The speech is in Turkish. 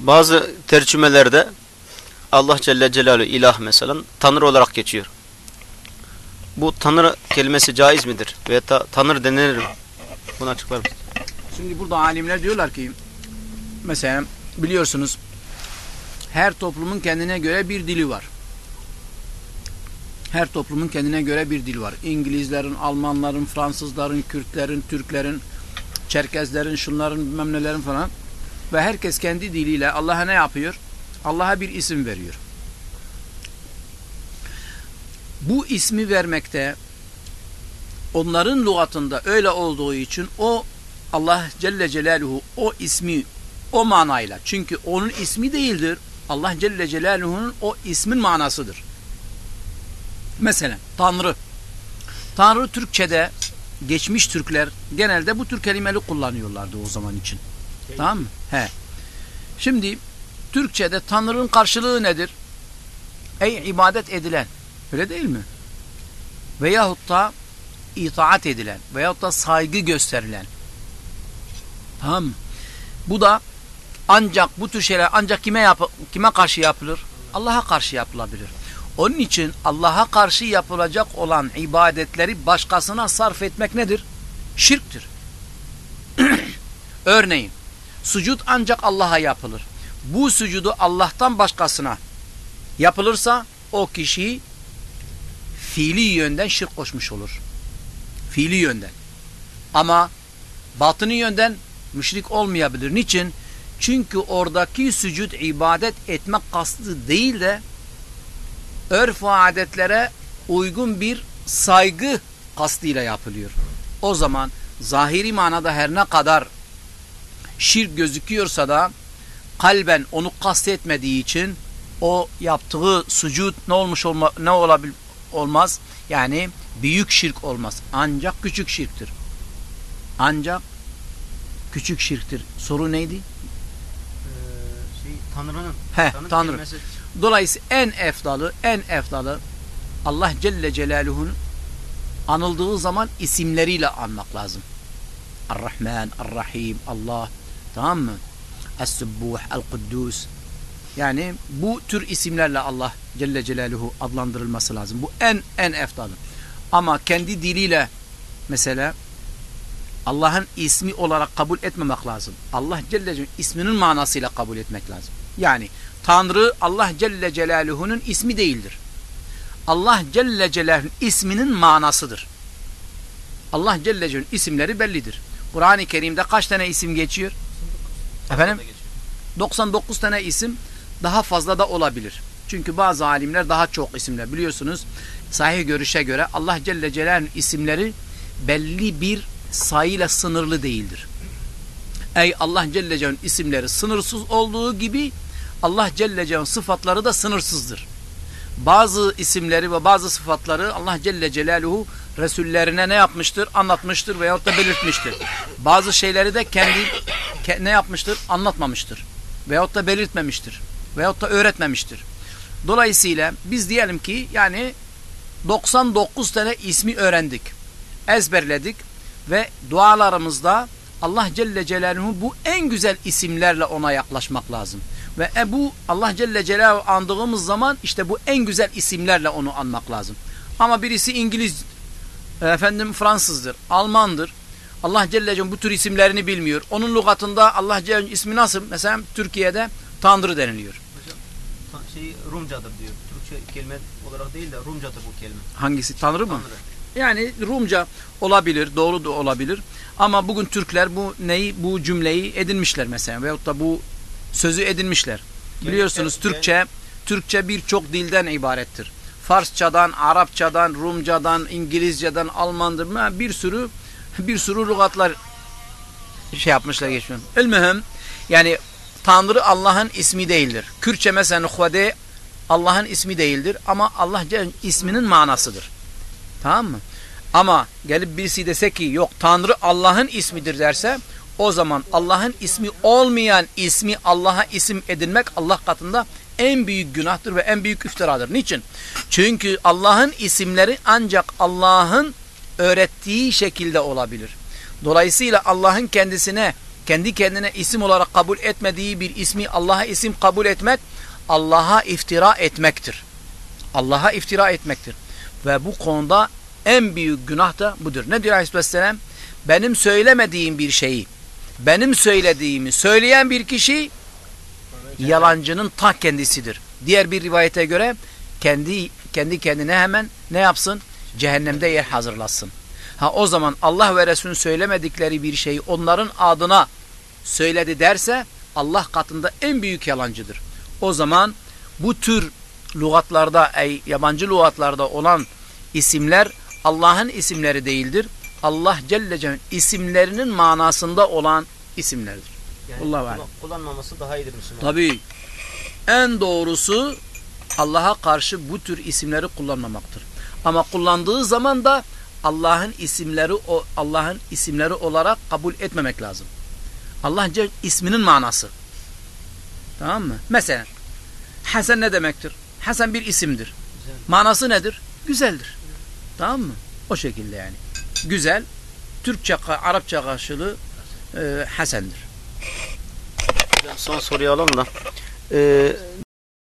bazı tercümelerde Allah Celle Celaluhu ilah mesela Tanrı olarak geçiyor. Bu Tanrı kelimesi caiz midir? Veya ta, Tanrı denilir mi? Bunu açıklar mısın? Şimdi burada alimler diyorlar ki mesela biliyorsunuz her toplumun kendine göre bir dili var. Her toplumun kendine göre bir dil var. İngilizlerin, Almanların, Fransızların, Kürtlerin, Türklerin, Çerkezlerin, şunların, bilmem nelerin falan. Ve herkes kendi diliyle Allah'a ne yapıyor? Allah'a bir isim veriyor. Bu ismi vermekte onların lügatında öyle olduğu için o Allah Celle Celaluhu o ismi o manayla çünkü onun ismi değildir. Allah Celle Celaluhu'nun o ismin manasıdır. Mesela Tanrı. Tanrı Türkçe'de geçmiş Türkler genelde bu tür kelimeleri kullanıyorlardı o zaman için. Tamam mı? He. Şimdi Türkçe'de Tanrı'nın karşılığı nedir? Ey ibadet edilen. Öyle değil mi? Veyahut da itaat edilen veyahut da saygı gösterilen. Tamam mı? Bu da ancak bu tür şeyler ancak kime yap kime karşı yapılır? Allah'a karşı yapılabilir. Onun için Allah'a karşı yapılacak olan ibadetleri başkasına sarf etmek nedir? Şirktir. Örneğin sucud ancak Allah'a yapılır. Bu sucudu Allah'tan başkasına yapılırsa o kişi fiili yönden şirk koşmuş olur. Fiili yönden. Ama batını yönden müşrik olmayabilir. Niçin? Çünkü oradaki sücud ibadet etmek kastı değil de örf ve adetlere uygun bir saygı kastıyla yapılıyor. O zaman zahiri manada her ne kadar şirk gözüküyorsa da kalben onu kastetmediği için o yaptığı sucud ne olmuş olma, ne olabil olmaz? Yani büyük şirk olmaz. Ancak küçük şirktir. Ancak küçük şirktir. Soru neydi? Ee, şey, Tanrı'nın. He, Tanrı Tanrı. kelimesi- Dolayısıyla en efdalı, en efdalı Allah Celle Celaluhu'nun anıldığı zaman isimleriyle anmak lazım. Ar-Rahman, Ar-Rahim, Allah. Tamam mı? Es-Subbuh, El-Kuddus. Yani bu tür isimlerle Allah Celle Celaluhu adlandırılması lazım. Bu en en efdalı. Ama kendi diliyle mesela Allah'ın ismi olarak kabul etmemek lazım. Allah Celle Celaluhu isminin manasıyla kabul etmek lazım. Yani Tanrı Allah Celle Celaluhu'nun ismi değildir. Allah Celle Celaluhu'nun isminin manasıdır. Allah Celle Celaluhu'nun isimleri bellidir. Kur'an-ı Kerim'de kaç tane isim geçiyor? Efendim? 99 tane isim daha fazla da olabilir. Çünkü bazı alimler daha çok isimler biliyorsunuz. Sahih görüşe göre Allah Celle Celaluhu'nun isimleri belli bir sayıyla sınırlı değildir. Ey Allah Celle Celaluhu'nun isimleri sınırsız olduğu gibi Allah Celle Celaluhu'nun sıfatları da sınırsızdır. Bazı isimleri ve bazı sıfatları Allah Celle Celaluhu Resullerine ne yapmıştır? Anlatmıştır veyahut da belirtmiştir. Bazı şeyleri de kendi ke- ne yapmıştır? Anlatmamıştır. Veyahut da belirtmemiştir. Veyahut da öğretmemiştir. Dolayısıyla biz diyelim ki yani 99 tane ismi öğrendik. Ezberledik ve dualarımızda Allah Celle Celaluhu bu en güzel isimlerle ona yaklaşmak lazım. Ve e bu Allah Celle Celaluhu andığımız zaman işte bu en güzel isimlerle onu anmak lazım. Ama birisi İngiliz, efendim Fransızdır, Almandır. Allah Celle Celaluhu bu tür isimlerini bilmiyor. Onun lügatında Allah Celle Celaluhu ismi nasıl? Mesela Türkiye'de Tanrı deniliyor. Hocam, şey Rumcadır diyor. Türkçe kelime olarak değil de Rumcadır bu kelime. Hangisi? Tanrı mı? Tanrı. Yani Rumca olabilir, doğru da olabilir. Ama bugün Türkler bu neyi, bu cümleyi edinmişler mesela veyahut da bu sözü edinmişler. Biliyorsunuz Gel- gel- Türkçe, Türkçe birçok dilden ibarettir. Farsçadan, Arapçadan, Rumcadan, İngilizceden, Almandır, bir sürü bir sürü lügatlar şey yapmışlar geçmiyor. El yani Tanrı Allah'ın ismi değildir. Kürtçe mesela Hude Allah'ın ismi değildir ama Allah isminin manasıdır. Tamam mı? Ama gelip birisi dese ki yok Tanrı Allah'ın ismidir derse o zaman Allah'ın ismi olmayan ismi Allah'a isim edinmek Allah katında en büyük günahtır ve en büyük iftiradır. Niçin? Çünkü Allah'ın isimleri ancak Allah'ın öğrettiği şekilde olabilir. Dolayısıyla Allah'ın kendisine kendi kendine isim olarak kabul etmediği bir ismi Allah'a isim kabul etmek Allah'a iftira etmektir. Allah'a iftira etmektir. Ve bu konuda en büyük günah da budur. Ne diyor Aleyhisselam? Benim söylemediğim bir şeyi, benim söylediğimi söyleyen bir kişi yalancının ta kendisidir. Diğer bir rivayete göre kendi kendi kendine hemen ne yapsın? Cehennemde yer hazırlasın. Ha o zaman Allah ve Resulün söylemedikleri bir şeyi onların adına söyledi derse Allah katında en büyük yalancıdır. O zaman bu tür lügatlarda, ey yabancı lügatlarda olan isimler Allah'ın isimleri değildir. Allah Celle Celaluhu isimlerinin manasında olan isimlerdir. Allah var. kullanmaması daha iyidir Müslüman. Tabii en doğrusu Allah'a karşı bu tür isimleri kullanmamaktır. Ama kullandığı zaman da Allah'ın isimleri o Allah'ın isimleri olarak kabul etmemek lazım. Allah isminin manası. Tamam mı? Mesela Hasan ne demektir? Hasan bir isimdir. Manası nedir? Güzeldir. Tamam mı? O şekilde yani. Güzel. Türkçe, Arapça karşılığı e, Hasen'dir. Son soruyu alalım da. Ee,